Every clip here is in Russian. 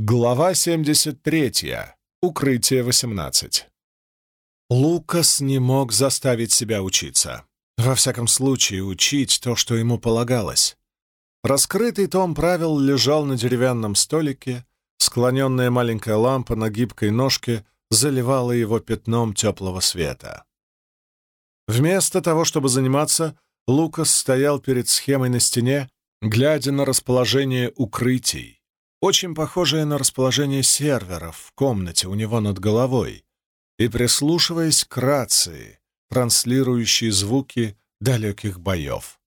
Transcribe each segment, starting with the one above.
Глава 73. Укрытие 18. Лукас не мог заставить себя учиться. Во всяком случае, учить то, что ему полагалось. Раскрытый том правил лежал на деревянном столике, склоненная маленькая лампа на гибкой ножке заливала его пятном теплого света. Вместо того, чтобы заниматься, Лукас стоял перед схемой на стене, глядя на расположение укрытий очень похожее на расположение серверов в комнате у него над головой, и прислушиваясь к рации, транслирующей звуки далеких боев.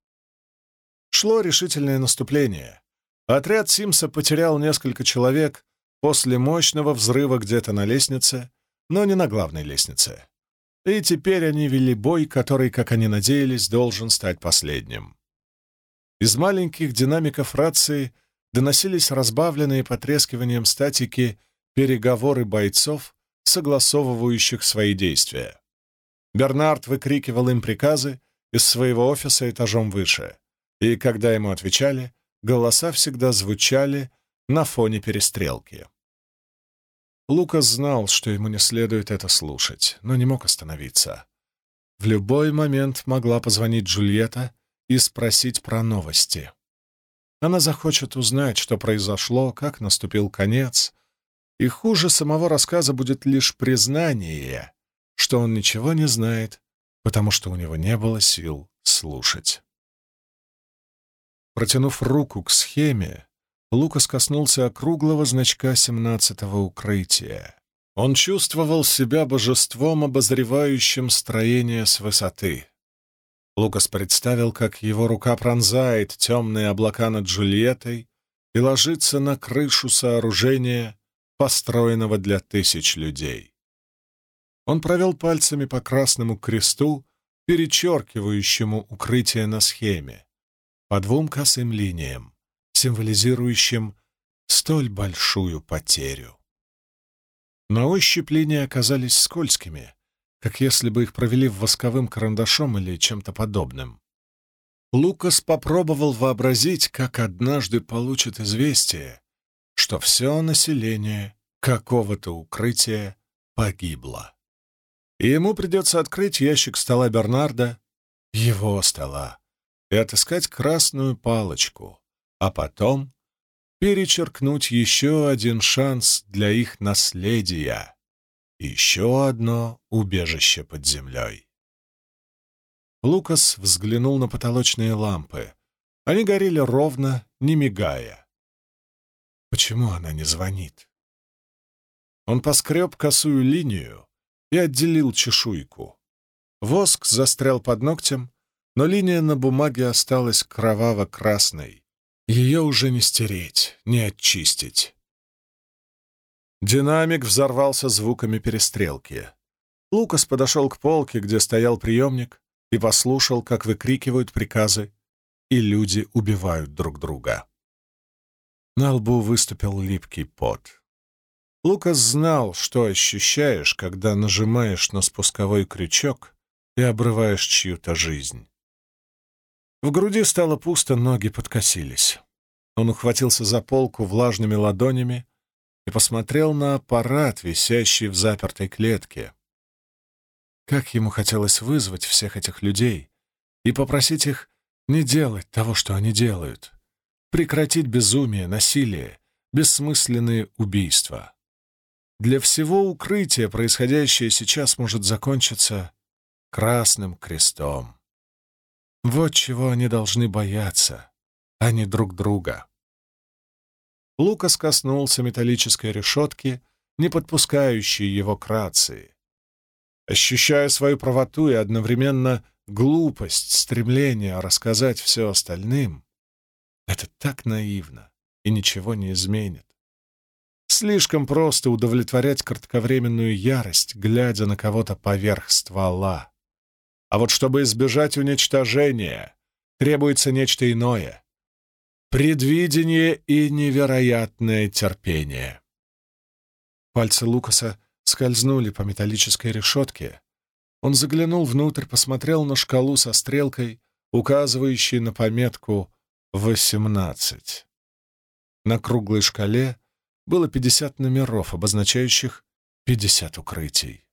Шло решительное наступление. Отряд Симса потерял несколько человек после мощного взрыва где-то на лестнице, но не на главной лестнице. И теперь они вели бой, который, как они надеялись, должен стать последним. Из маленьких динамиков рации доносились разбавленные потрескиванием статики переговоры бойцов, согласовывающих свои действия. Бернард выкрикивал им приказы из своего офиса этажом выше, и когда ему отвечали, голоса всегда звучали на фоне перестрелки. Лукас знал, что ему не следует это слушать, но не мог остановиться. В любой момент могла позвонить Джульетта и спросить про новости. Она захочет узнать, что произошло, как наступил конец, и хуже самого рассказа будет лишь признание, что он ничего не знает, потому что у него не было сил слушать. Протянув руку к схеме, Лукас коснулся округлого значка семнадцатого укрытия. Он чувствовал себя божеством, обозревающим строение с высоты. Лукас представил, как его рука пронзает темные облака над Джульеттой и ложится на крышу сооружения, построенного для тысяч людей. Он провел пальцами по красному кресту, перечеркивающему укрытие на схеме, по двум косым линиям, символизирующим столь большую потерю. На ощупь линии оказались скользкими, как если бы их провели восковым карандашом или чем-то подобным. Лукас попробовал вообразить, как однажды получит известие, что все население какого-то укрытия погибло. И ему придется открыть ящик стола Бернарда, его стола, и отыскать красную палочку, а потом перечеркнуть еще один шанс для их наследия еще одно убежище под землей. Лукас взглянул на потолочные лампы. Они горели ровно, не мигая. Почему она не звонит? Он поскреб косую линию и отделил чешуйку. Воск застрял под ногтем, но линия на бумаге осталась кроваво-красной. Ее уже не стереть, не очистить. Динамик взорвался звуками перестрелки. Лукас подошел к полке, где стоял приемник, и послушал, как выкрикивают приказы, и люди убивают друг друга. На лбу выступил липкий пот. Лукас знал, что ощущаешь, когда нажимаешь на спусковой крючок и обрываешь чью-то жизнь. В груди стало пусто, ноги подкосились. Он ухватился за полку влажными ладонями, и посмотрел на аппарат, висящий в запертой клетке. Как ему хотелось вызвать всех этих людей и попросить их не делать того, что они делают, прекратить безумие, насилие, бессмысленные убийства. Для всего укрытия происходящее сейчас может закончиться красным крестом. Вот чего они должны бояться, а не друг друга. Лукас коснулся металлической решетки, не подпускающей его к рации. Ощущая свою правоту и одновременно глупость, стремление рассказать все остальным, это так наивно и ничего не изменит. Слишком просто удовлетворять кратковременную ярость, глядя на кого-то поверх ствола. А вот чтобы избежать уничтожения, требуется нечто иное предвидение и невероятное терпение. Пальцы Лукаса скользнули по металлической решетке. Он заглянул внутрь, посмотрел на шкалу со стрелкой, указывающей на пометку «18». На круглой шкале было 50 номеров, обозначающих 50 укрытий.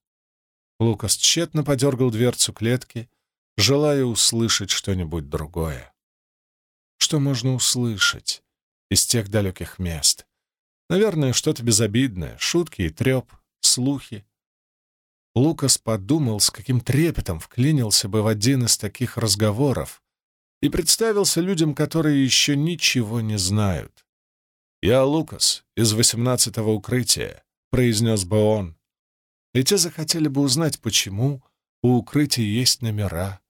Лукас тщетно подергал дверцу клетки, желая услышать что-нибудь другое. Что можно услышать из тех далеких мест? Наверное, что-то безобидное, шутки и треп, слухи. Лукас подумал, с каким трепетом вклинился бы в один из таких разговоров и представился людям, которые еще ничего не знают. «Я Лукас из восемнадцатого укрытия», — произнес бы он. И те захотели бы узнать, почему у укрытия есть номера.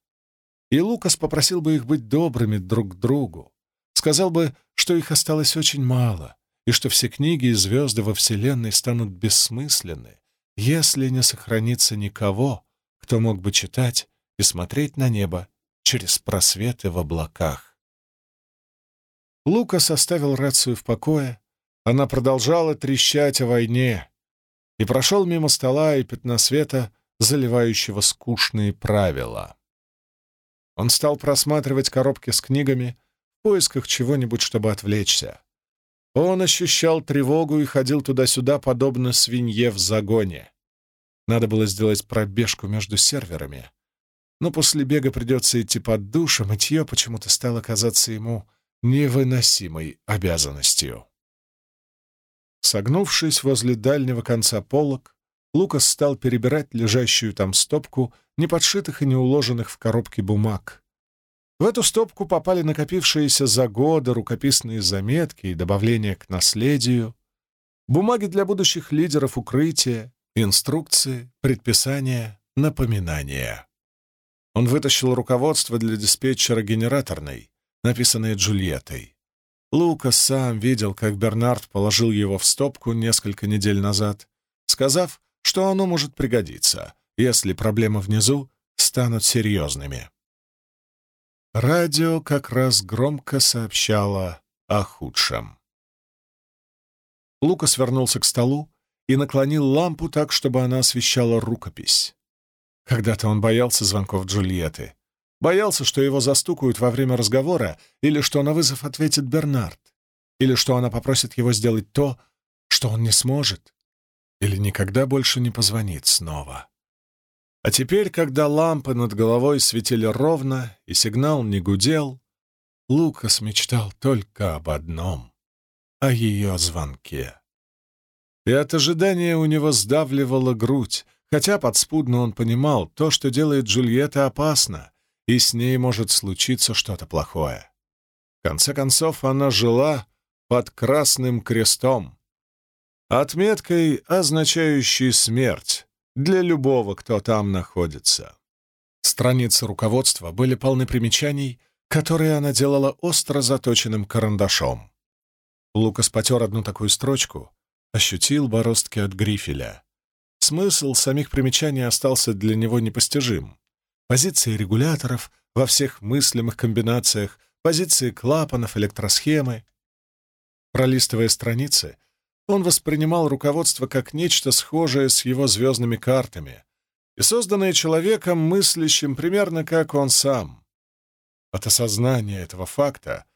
И Лукас попросил бы их быть добрыми друг к другу. Сказал бы, что их осталось очень мало, и что все книги и звезды во Вселенной станут бессмысленны, если не сохранится никого, кто мог бы читать и смотреть на небо через просветы в облаках. Лукас оставил рацию в покое. Она продолжала трещать о войне. И прошел мимо стола и пятна света, заливающего скучные правила. Он стал просматривать коробки с книгами в поисках чего-нибудь, чтобы отвлечься. Он ощущал тревогу и ходил туда-сюда, подобно свинье в загоне. Надо было сделать пробежку между серверами. Но после бега придется идти под душ, а мытье почему-то стало казаться ему невыносимой обязанностью. Согнувшись возле дальнего конца полок, Лукас стал перебирать лежащую там стопку неподшитых и не уложенных в коробке бумаг. В эту стопку попали накопившиеся за годы рукописные заметки и добавления к наследию, бумаги для будущих лидеров укрытия, инструкции, предписания, напоминания. Он вытащил руководство для диспетчера генераторной, написанное Джульеттой. Лукас сам видел, как Бернард положил его в стопку несколько недель назад, сказав, что оно может пригодиться, если проблемы внизу станут серьезными. Радио как раз громко сообщало о худшем. Лукас вернулся к столу и наклонил лампу так, чтобы она освещала рукопись. Когда-то он боялся звонков Джульетты, Боялся, что его застукают во время разговора, или что на вызов ответит Бернард, или что она попросит его сделать то, что он не сможет, или никогда больше не позвонит снова. А теперь, когда лампы над головой светили ровно и сигнал не гудел, Лукас мечтал только об одном — о ее звонке. И от ожидания у него сдавливала грудь, хотя подспудно он понимал, то, что делает Джульетта, опасно — и с ней может случиться что-то плохое. В конце концов, она жила под красным крестом, отметкой, означающей смерть для любого, кто там находится. Страницы руководства были полны примечаний, которые она делала остро заточенным карандашом. Лукас потер одну такую строчку, ощутил бороздки от грифеля. Смысл самих примечаний остался для него непостижим позиции регуляторов во всех мыслимых комбинациях, позиции клапанов, электросхемы. Пролистывая страницы, он воспринимал руководство как нечто схожее с его звездными картами и созданное человеком, мыслящим примерно как он сам. От осознания этого факта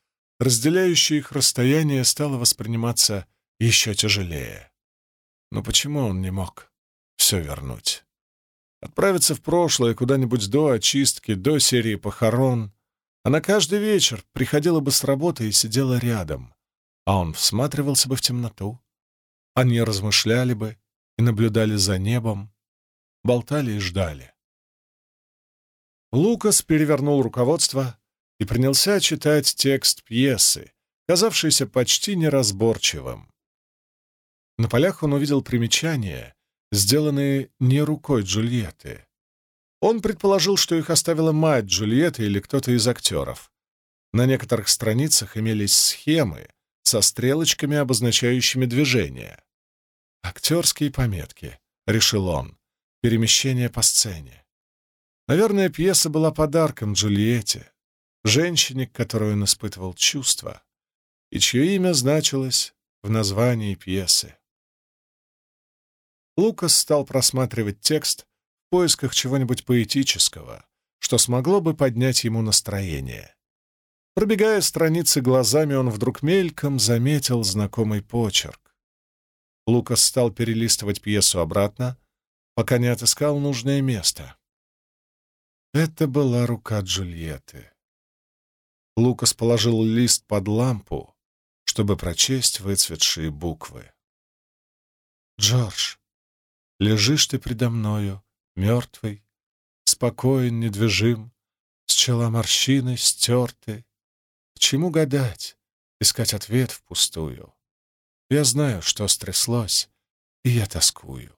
разделяющее их расстояние стало восприниматься еще тяжелее. Но почему он не мог все вернуть? Отправиться в прошлое куда-нибудь до очистки, до серии похорон. Она каждый вечер приходила бы с работы и сидела рядом, а он всматривался бы в темноту. Они размышляли бы и наблюдали за небом, болтали и ждали. Лукас перевернул руководство и принялся читать текст пьесы, казавшийся почти неразборчивым. На полях он увидел примечания, сделанные не рукой Джульетты. Он предположил, что их оставила мать Джульетты или кто-то из актеров. На некоторых страницах имелись схемы со стрелочками, обозначающими движение. «Актерские пометки», — решил он, — «перемещение по сцене». Наверное, пьеса была подарком Джульетте, женщине, к которой он испытывал чувства, и чье имя значилось в названии пьесы. Лукас стал просматривать текст в поисках чего-нибудь поэтического, что смогло бы поднять ему настроение. Пробегая страницы глазами, он вдруг мельком заметил знакомый почерк. Лукас стал перелистывать пьесу обратно, пока не отыскал нужное место. Это была рука Джульетты. Лукас положил лист под лампу, чтобы прочесть выцветшие буквы. «Джордж, лежишь ты предо мною, мертвый, спокоен, недвижим, с чела морщины стерты. Чему гадать, искать ответ впустую? Я знаю, что стряслось, и я тоскую.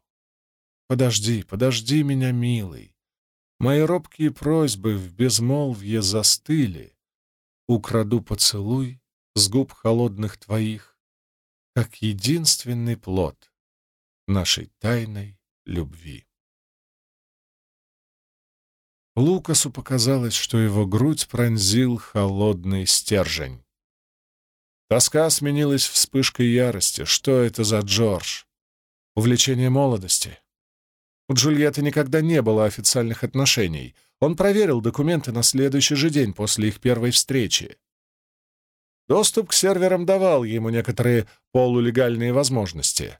Подожди, подожди меня, милый. Мои робкие просьбы в безмолвье застыли, украду поцелуй с губ холодных твоих, как единственный плод нашей тайной любви. Лукасу показалось, что его грудь пронзил холодный стержень. Тоска сменилась вспышкой ярости. Что это за Джордж? Увлечение молодости. У Джульетты никогда не было официальных отношений. Он проверил документы на следующий же день после их первой встречи. Доступ к серверам давал ему некоторые полулегальные возможности.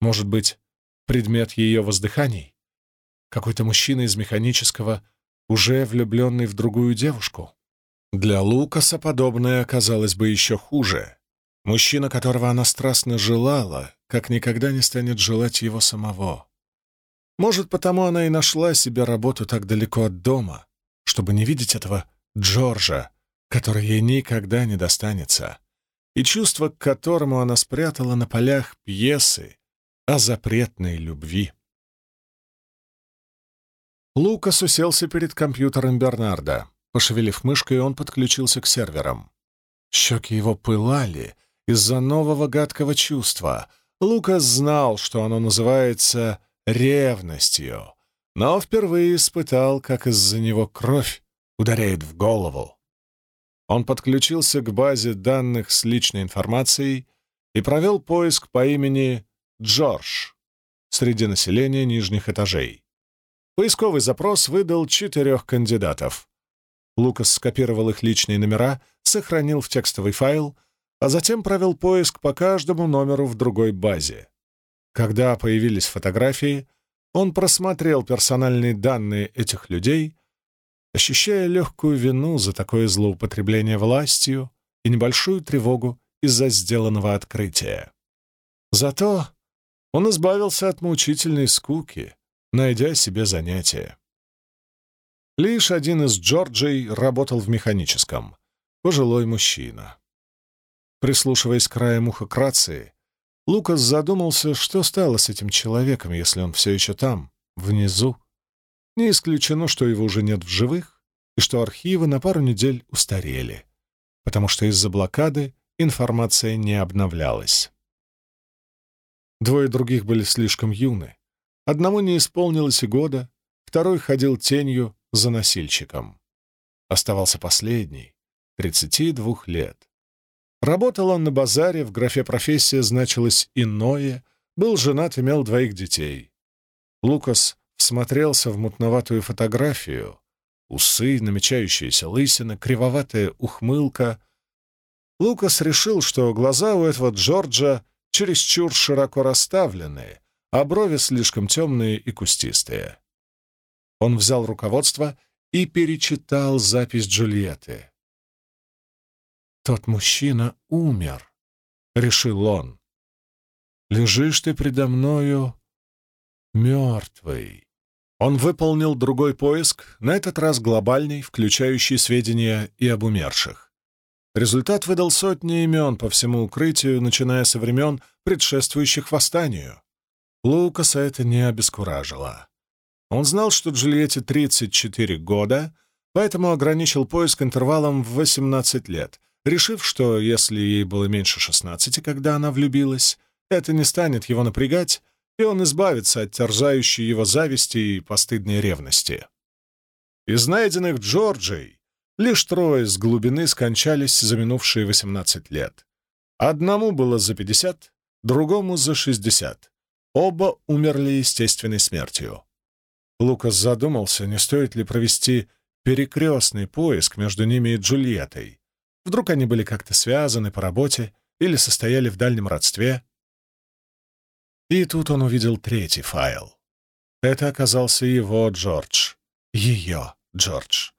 Может быть, предмет ее воздыханий? Какой-то мужчина из механического, уже влюбленный в другую девушку? Для Лукаса подобное оказалось бы еще хуже. Мужчина, которого она страстно желала, как никогда не станет желать его самого. Может, потому она и нашла себе работу так далеко от дома, чтобы не видеть этого Джорджа, который ей никогда не достанется, и чувство, к которому она спрятала на полях пьесы о запретной любви. Лукас уселся перед компьютером Бернарда. Пошевелив мышкой, он подключился к серверам. Щеки его пылали из-за нового гадкого чувства. Лукас знал, что оно называется ревностью, но впервые испытал, как из-за него кровь ударяет в голову. Он подключился к базе данных с личной информацией и провел поиск по имени Джордж среди населения нижних этажей. Поисковый запрос выдал четырех кандидатов. Лукас скопировал их личные номера, сохранил в текстовый файл, а затем провел поиск по каждому номеру в другой базе. Когда появились фотографии, он просмотрел персональные данные этих людей, ощущая легкую вину за такое злоупотребление властью и небольшую тревогу из-за сделанного открытия. Зато он избавился от мучительной скуки, найдя себе занятие. Лишь один из Джорджей работал в механическом, пожилой мужчина. Прислушиваясь к уха к Лукас задумался, что стало с этим человеком, если он все еще там, внизу. Не исключено, что его уже нет в живых, и что архивы на пару недель устарели, потому что из-за блокады информация не обновлялась. Двое других были слишком юны. Одному не исполнилось и года, второй ходил тенью за носильщиком. Оставался последний, 32 лет. Работал он на базаре, в графе «профессия» значилось «иное», был женат, имел двоих детей. Лукас всмотрелся в мутноватую фотографию. Усы, намечающиеся лысина, кривоватая ухмылка. Лукас решил, что глаза у этого Джорджа чересчур широко расставленные, а брови слишком темные и кустистые. Он взял руководство и перечитал запись Джульетты. «Тот мужчина умер», — решил он. «Лежишь ты предо мною мертвый». Он выполнил другой поиск, на этот раз глобальный, включающий сведения и об умерших. Результат выдал сотни имен по всему укрытию, начиная со времен, предшествующих восстанию. Лукаса это не обескуражило. Он знал, что Джульетте 34 года, поэтому ограничил поиск интервалом в 18 лет — решив, что если ей было меньше шестнадцати, когда она влюбилась, это не станет его напрягать, и он избавится от терзающей его зависти и постыдной ревности. Из найденных Джорджей лишь трое с глубины скончались за минувшие восемнадцать лет. Одному было за пятьдесят, другому за шестьдесят. Оба умерли естественной смертью. Лукас задумался, не стоит ли провести перекрестный поиск между ними и Джульеттой, Вдруг они были как-то связаны по работе или состояли в дальнем родстве. И тут он увидел третий файл. Это оказался его Джордж. Ее Джордж.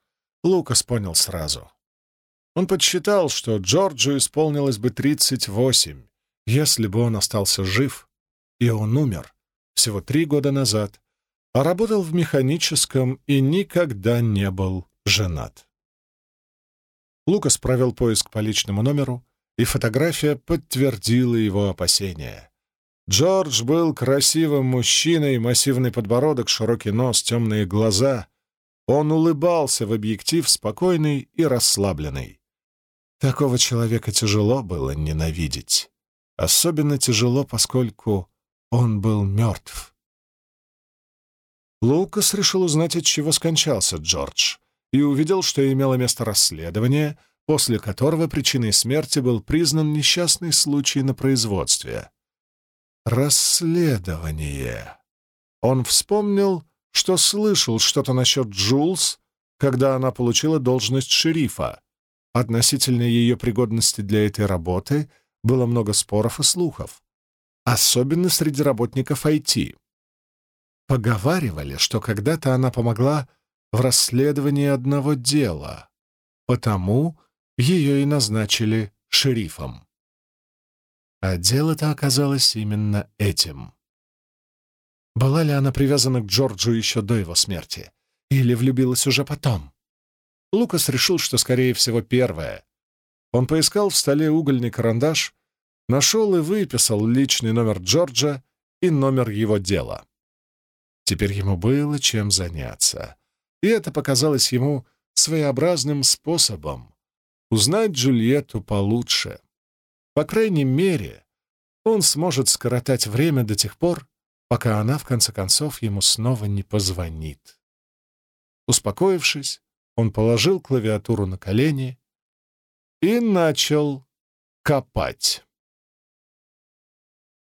Лукас понял сразу. Он подсчитал, что Джорджу исполнилось бы 38, если бы он остался жив, и он умер всего три года назад, а работал в механическом и никогда не был женат. Лукас провел поиск по личному номеру, и фотография подтвердила его опасения. Джордж был красивым мужчиной, массивный подбородок, широкий нос, темные глаза. Он улыбался в объектив, спокойный и расслабленный. Такого человека тяжело было ненавидеть. Особенно тяжело, поскольку он был мертв. Лукас решил узнать, от чего скончался Джордж, и увидел, что имело место расследование, после которого причиной смерти был признан несчастный случай на производстве. Расследование. Он вспомнил, что слышал что-то насчет Джулс, когда она получила должность шерифа, Относительно ее пригодности для этой работы было много споров и слухов, особенно среди работников IT. Поговаривали, что когда-то она помогла в расследовании одного дела, потому ее и назначили шерифом. А дело-то оказалось именно этим. Была ли она привязана к Джорджу еще до его смерти? Или влюбилась уже потом? Лукас решил, что, скорее всего, первое. Он поискал в столе угольный карандаш, нашел и выписал личный номер Джорджа и номер его дела. Теперь ему было чем заняться, и это показалось ему своеобразным способом узнать Джульетту получше. По крайней мере, он сможет скоротать время до тех пор, пока она, в конце концов, ему снова не позвонит. Успокоившись, он положил клавиатуру на колени и начал копать.